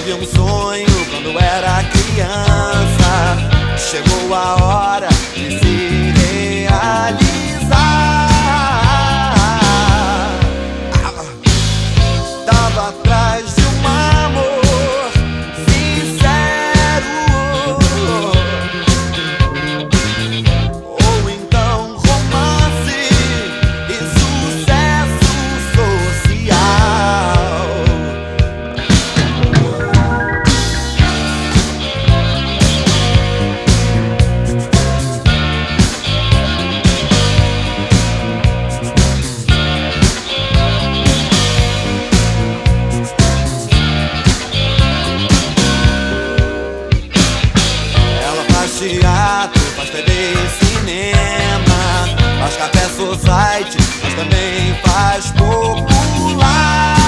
tive um sonho quando era criança. Chegou a hora de se realizar. site, mas também faz popular.